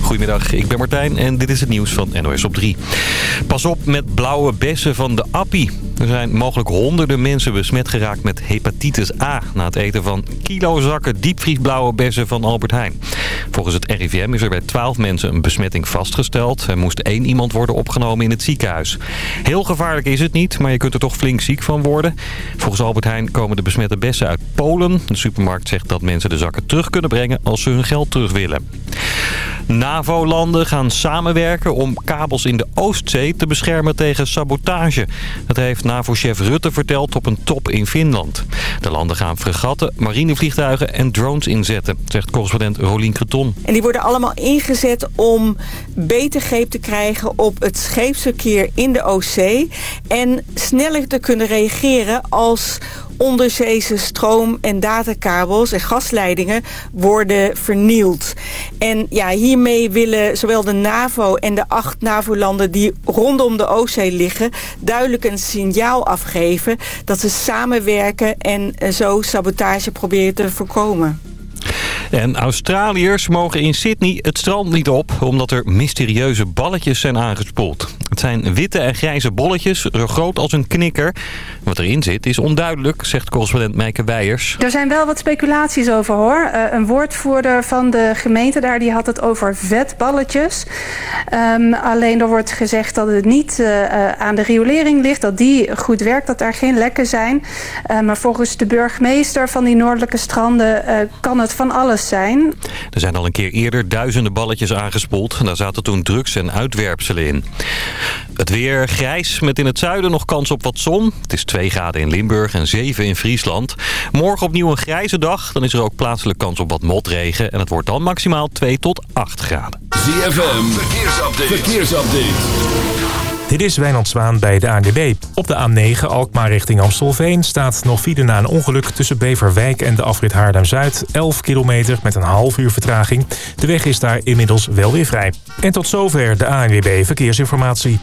Goedemiddag, ik ben Martijn en dit is het nieuws van NOS op 3. Pas op met blauwe bessen van de appie. Er zijn mogelijk honderden mensen besmet geraakt met hepatitis A... na het eten van kilozakken diepvriesblauwe bessen van Albert Heijn. Volgens het RIVM is er bij 12 mensen een besmetting vastgesteld. Er moest één iemand worden opgenomen in het ziekenhuis. Heel gevaarlijk is het niet, maar je kunt er toch flink ziek van worden. Volgens Albert Heijn komen de besmette bessen uit Polen. De supermarkt zegt dat mensen de zakken terug kunnen brengen als ze hun geld terug willen. NAVO-landen gaan samenwerken om kabels in de Oostzee te beschermen tegen sabotage. Dat heeft NAVO-chef Rutte verteld op een top in Finland. De landen gaan fregatten, marinevliegtuigen en drones inzetten, zegt correspondent Rolien Creton. En die worden allemaal ingezet om beter greep te krijgen op het scheepsverkeer in de Oostzee. En sneller te kunnen reageren als onderzeese stroom- en datakabels en gasleidingen worden vernield. En ja, hiermee willen zowel de NAVO en de acht NAVO-landen die rondom de Oostzee liggen... duidelijk een signaal afgeven dat ze samenwerken en zo sabotage proberen te voorkomen. En Australiërs mogen in Sydney het strand niet op... omdat er mysterieuze balletjes zijn aangespoeld. Het zijn witte en grijze bolletjes, zo groot als een knikker. Wat erin zit is onduidelijk, zegt correspondent Meike Weijers. Er zijn wel wat speculaties over hoor. Uh, een woordvoerder van de gemeente daar die had het over vetballetjes. Um, alleen er wordt gezegd dat het niet uh, aan de riolering ligt. Dat die goed werkt, dat er geen lekken zijn. Uh, maar volgens de burgemeester van die noordelijke stranden kan het van alles zijn. Er zijn al een keer eerder duizenden balletjes aangespoeld. Daar zaten toen drugs en uitwerpselen in. Het weer grijs met in het zuiden nog kans op wat zon. Het is 2 graden in Limburg en 7 in Friesland. Morgen opnieuw een grijze dag. Dan is er ook plaatselijk kans op wat motregen. En het wordt dan maximaal 2 tot 8 graden. ZFM, verkeersupdate. verkeersupdate. Dit is Wijnand Zwaan bij de ANWB. Op de A9 Alkmaar richting Amstelveen staat nog file na een ongeluk tussen Beverwijk en de afrit Haarlem-Zuid. 11 kilometer met een half uur vertraging. De weg is daar inmiddels wel weer vrij. En tot zover de ANWB Verkeersinformatie.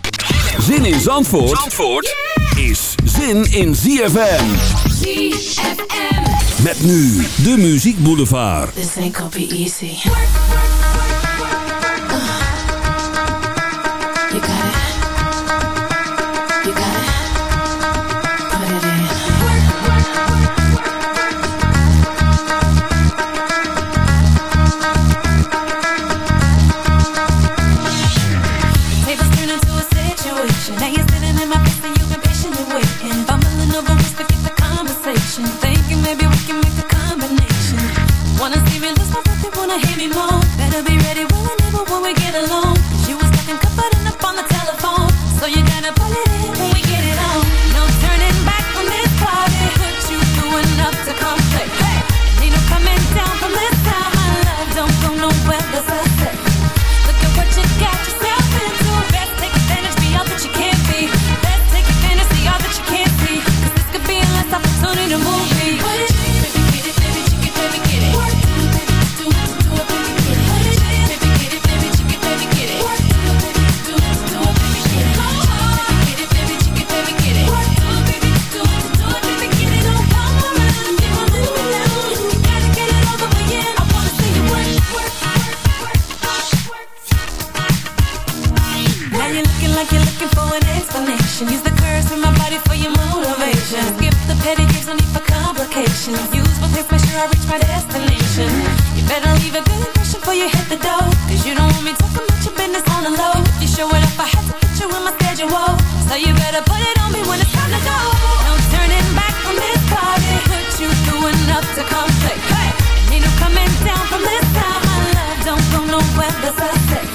Zin in Zandvoort, Zandvoort is zin in ZFM. ZFM. Met nu de Muziek Boulevard. This ain't gonna be easy. Mexico. Hey, hey. And no coming down from this time. My love don't go nowhere. That's what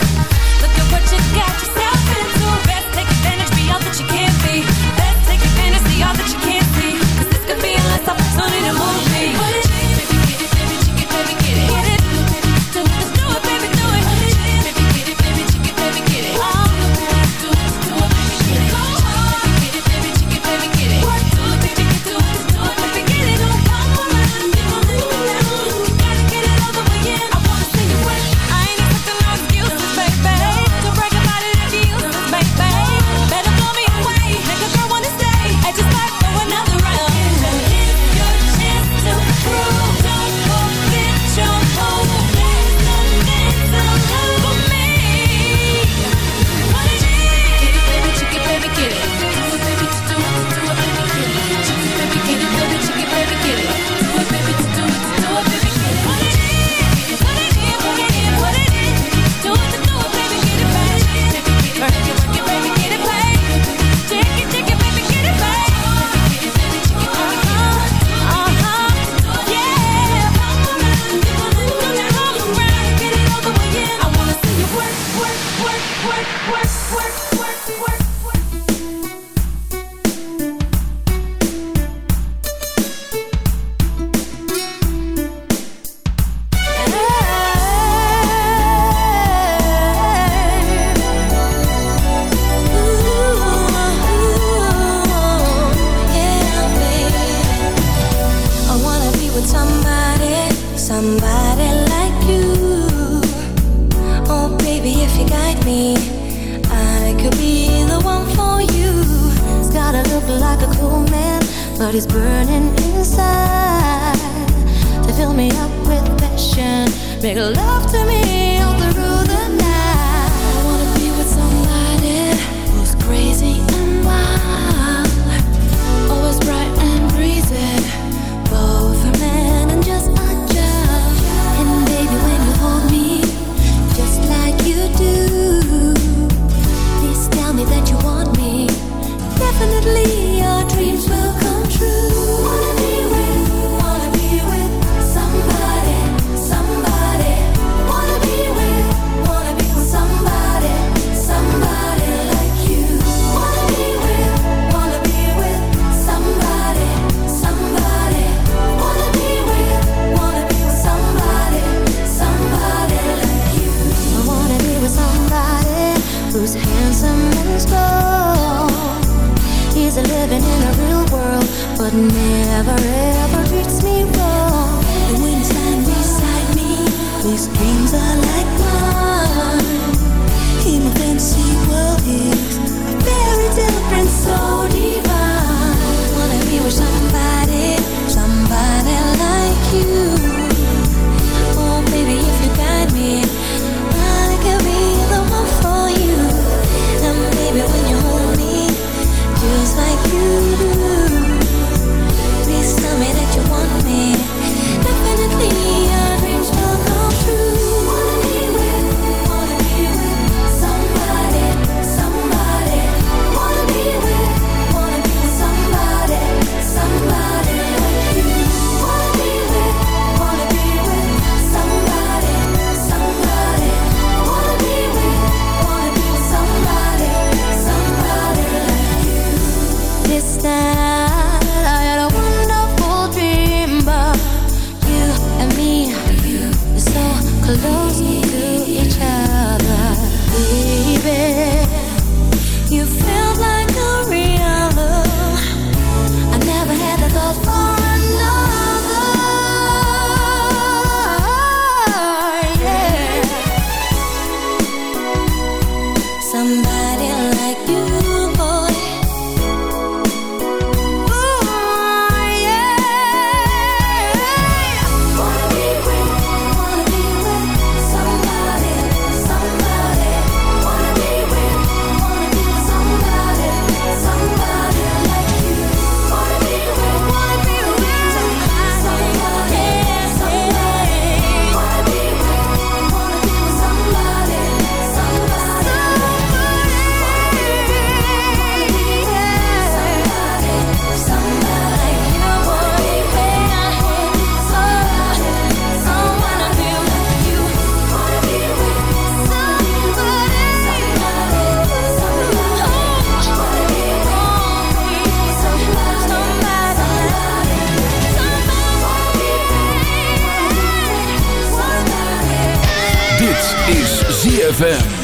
ZFM.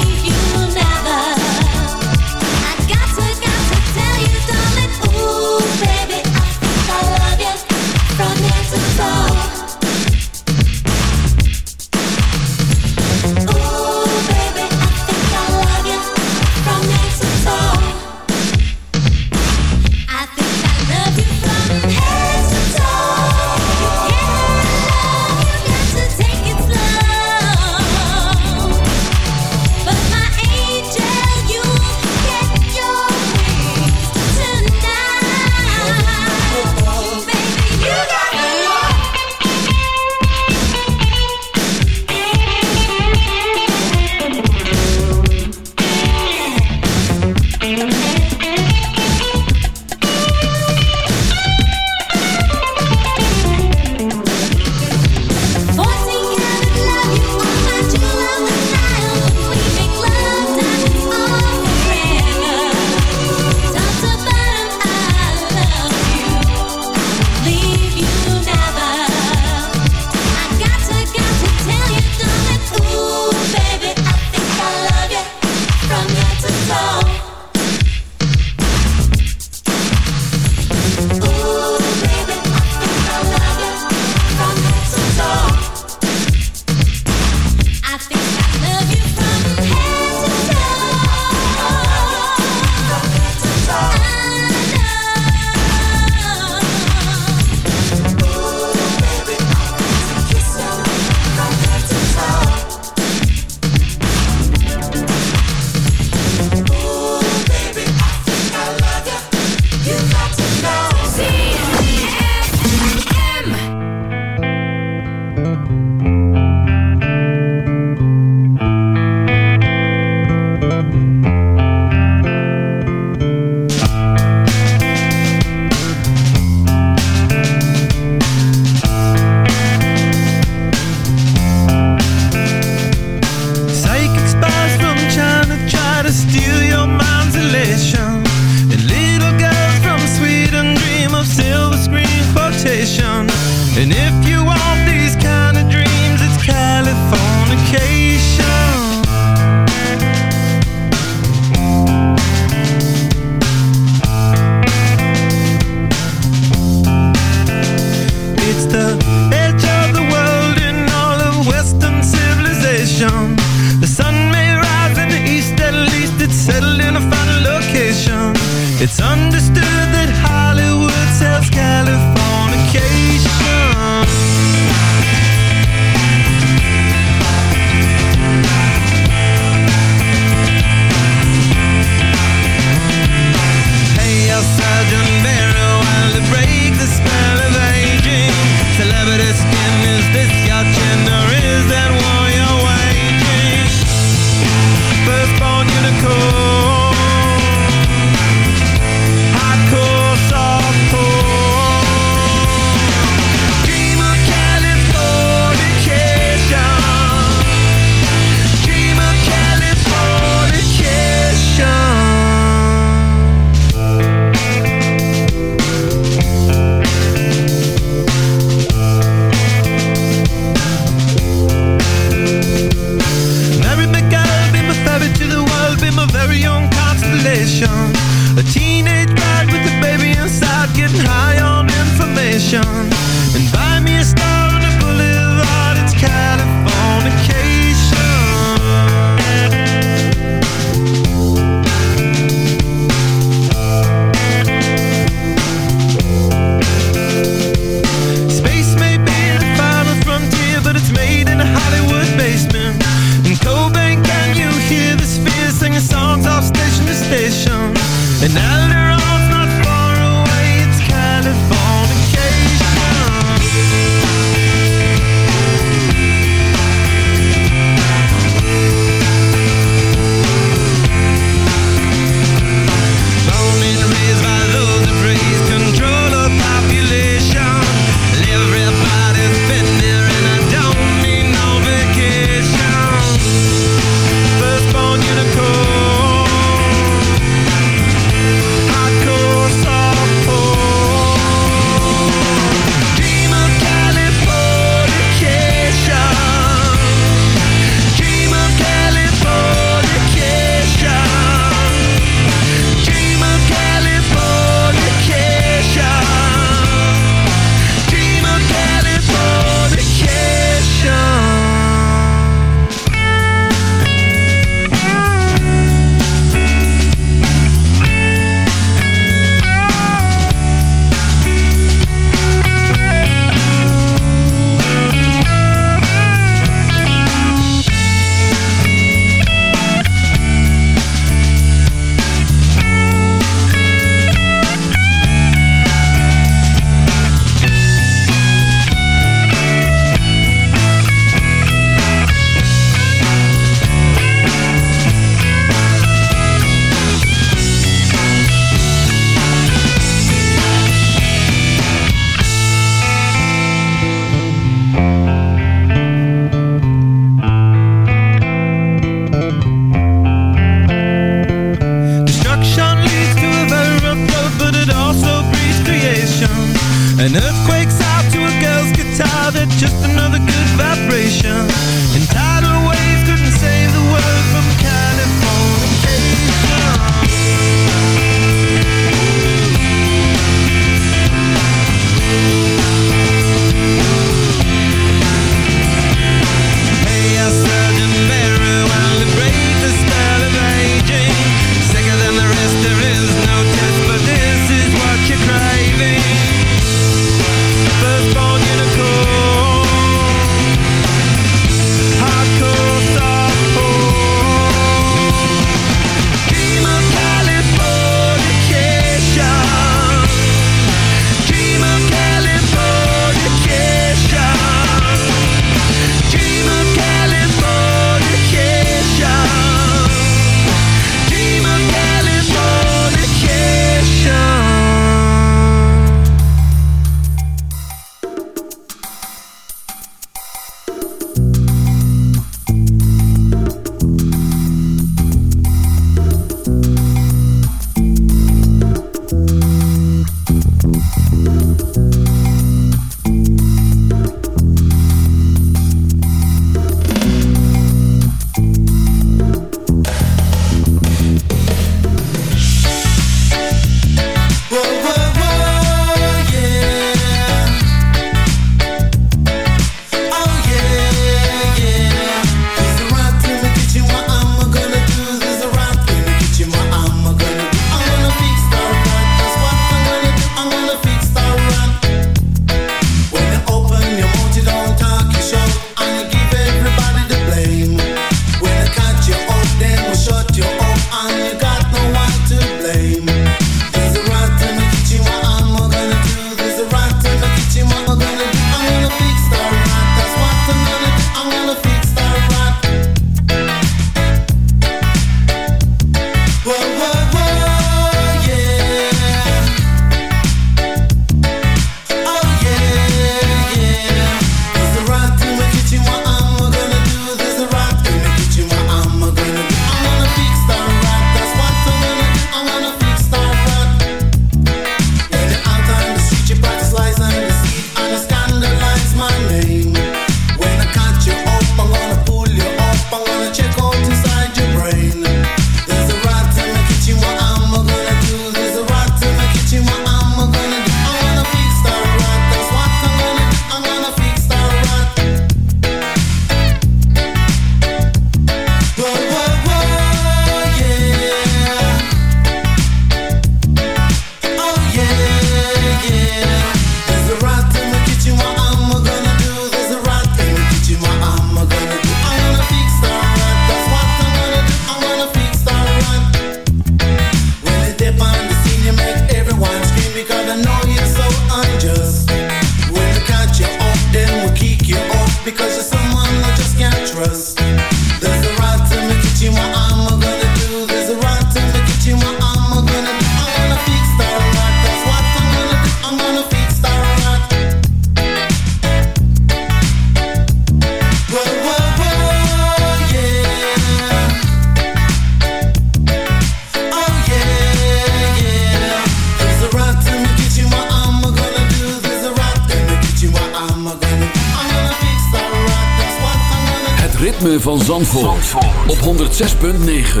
106.9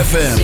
FM.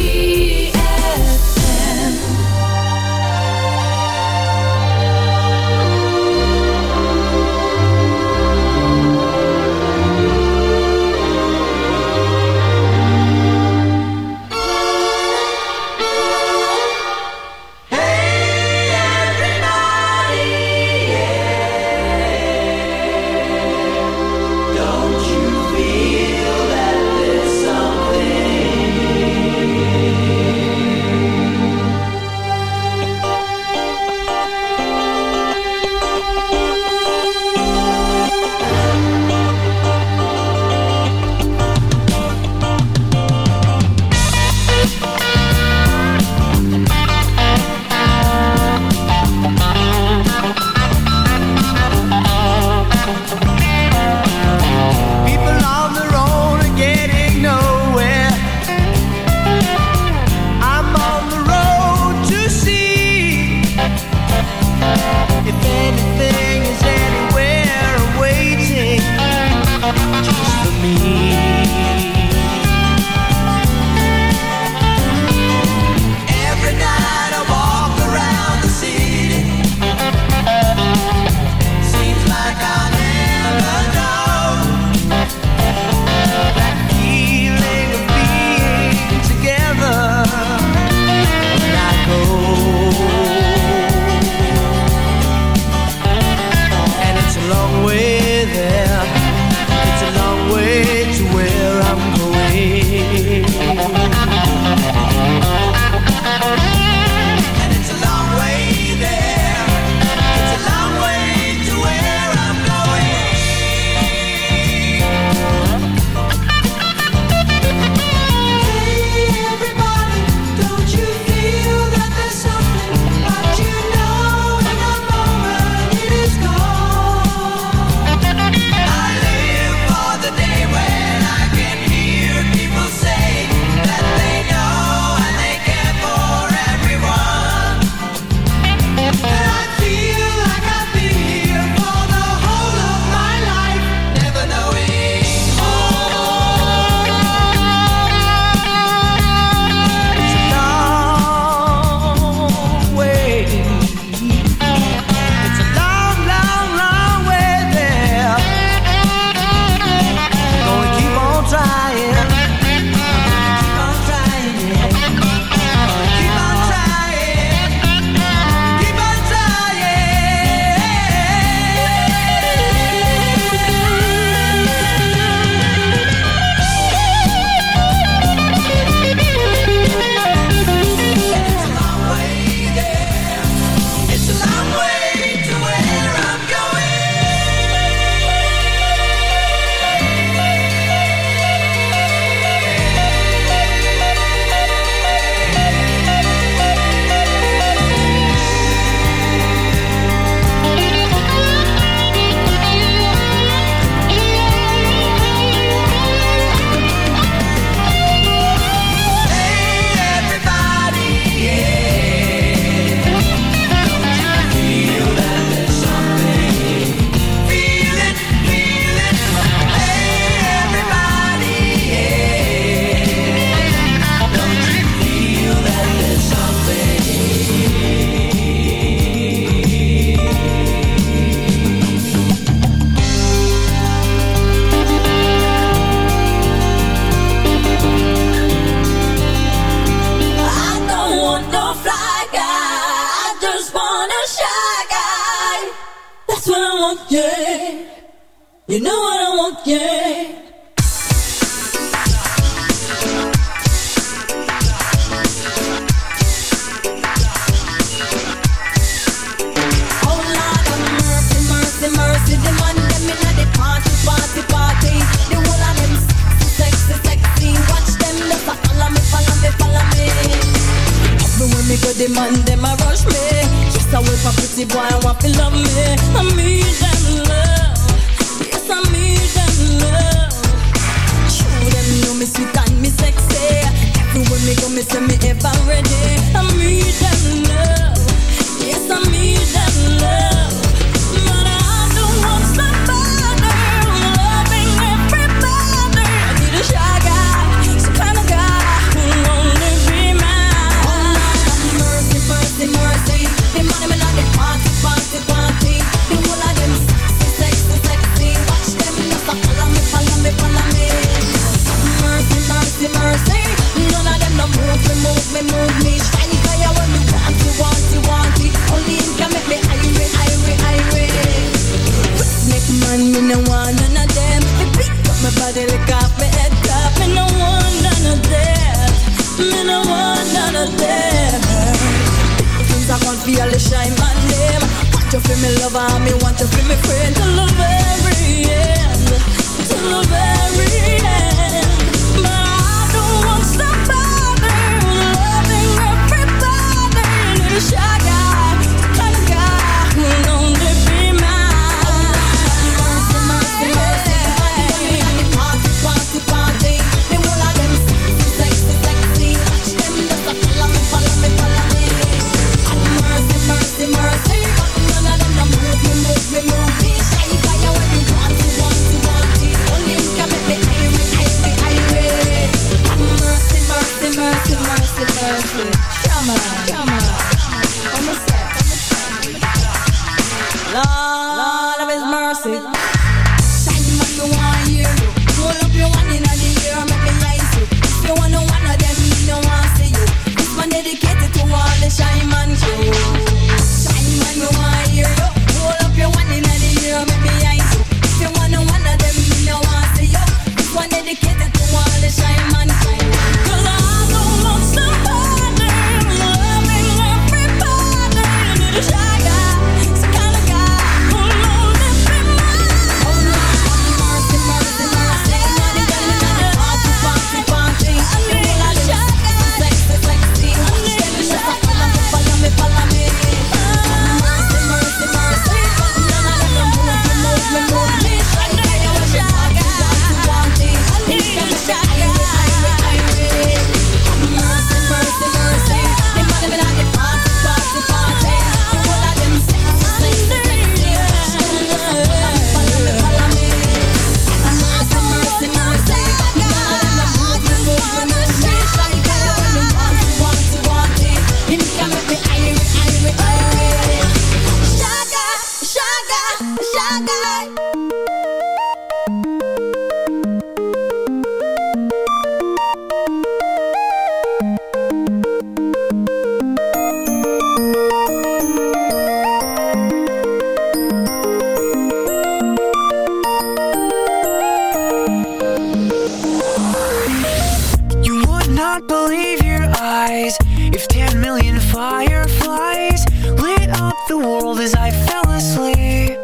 the world as I fell asleep.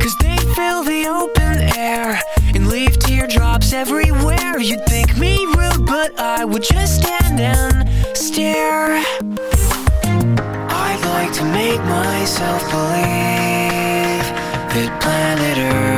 Cause they fill the open air And leave teardrops everywhere. You'd think me rude but I would just stand and stare. I'd like to make myself believe That planet Earth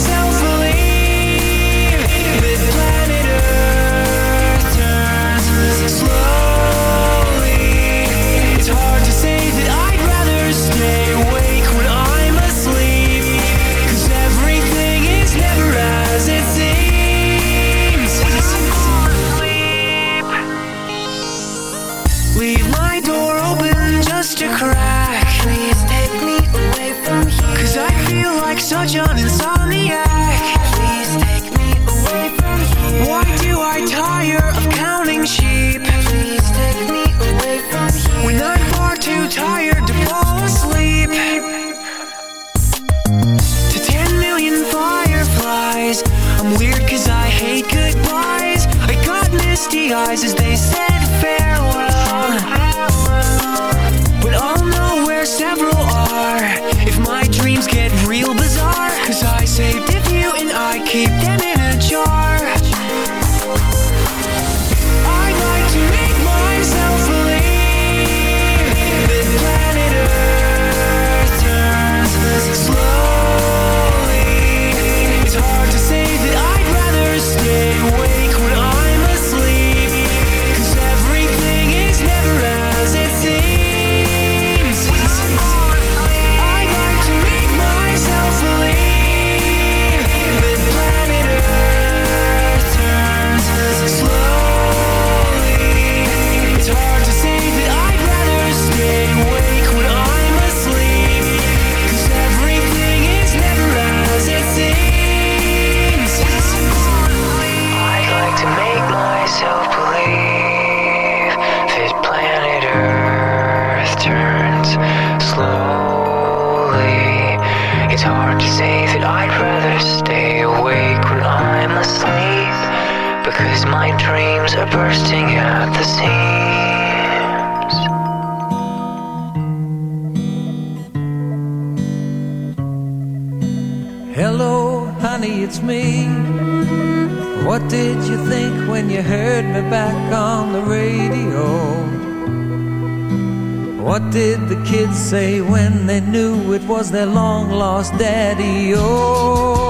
myself eyes as they said farewell. But I'll know where several are. If my dreams get real bizarre Cause I say dreams are bursting at the seams. Hello, honey, it's me. What did you think when you heard me back on the radio? What did the kids say when they knew it was their long lost daddy? Oh,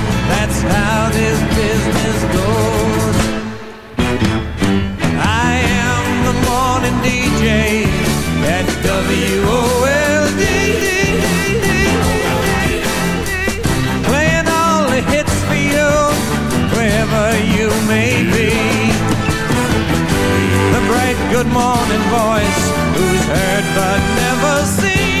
That's how this business goes. I am the morning DJ at WOLD. Playing all the hits for you, wherever you may be. The bright good morning voice, who's heard but never seen.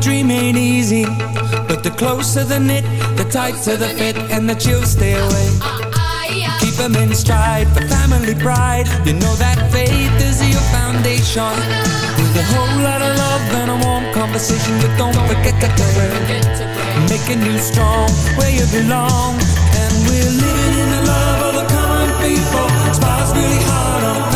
Dream ain't easy But the closer the knit, the tighter the fit And the chills stay away. Keep them in stride for family pride. You know that faith is your foundation. With a whole lot of love and a warm conversation But don't forget to pray Making you strong where you belong. And we're living in the love of the common people. Smiles really hard on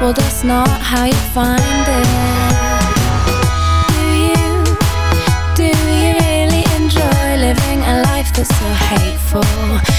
Well, that's not how you find it. Do you, do you really enjoy living a life that's so hateful?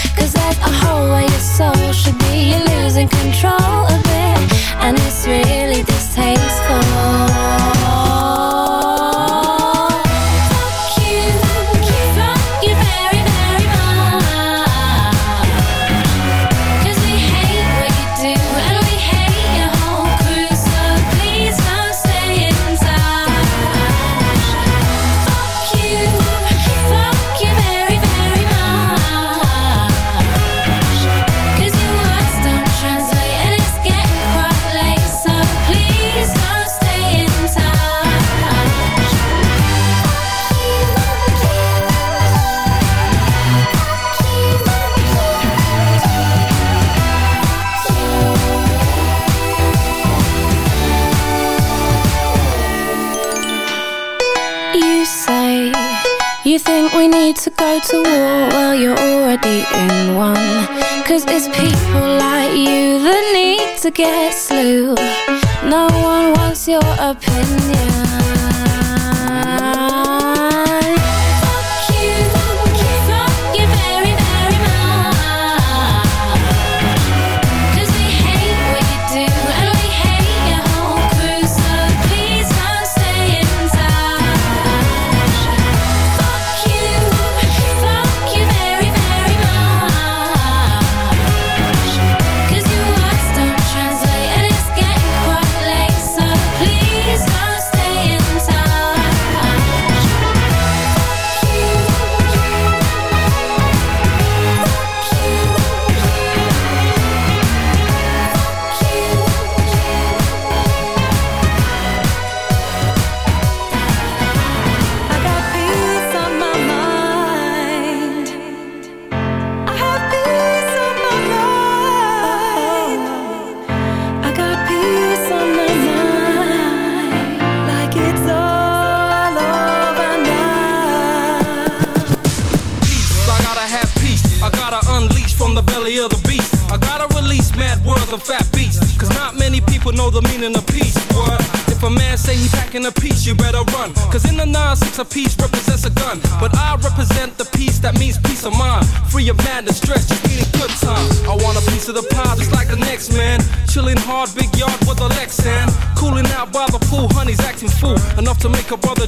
a piece represents a gun, but I represent the piece that means peace of mind. Free of madness, stress, just need a good time. I want a piece of the pie just like the next man. Chilling hard, big yard with a Lexan. Cooling out by the pool, honey's acting fool. Enough to make a brother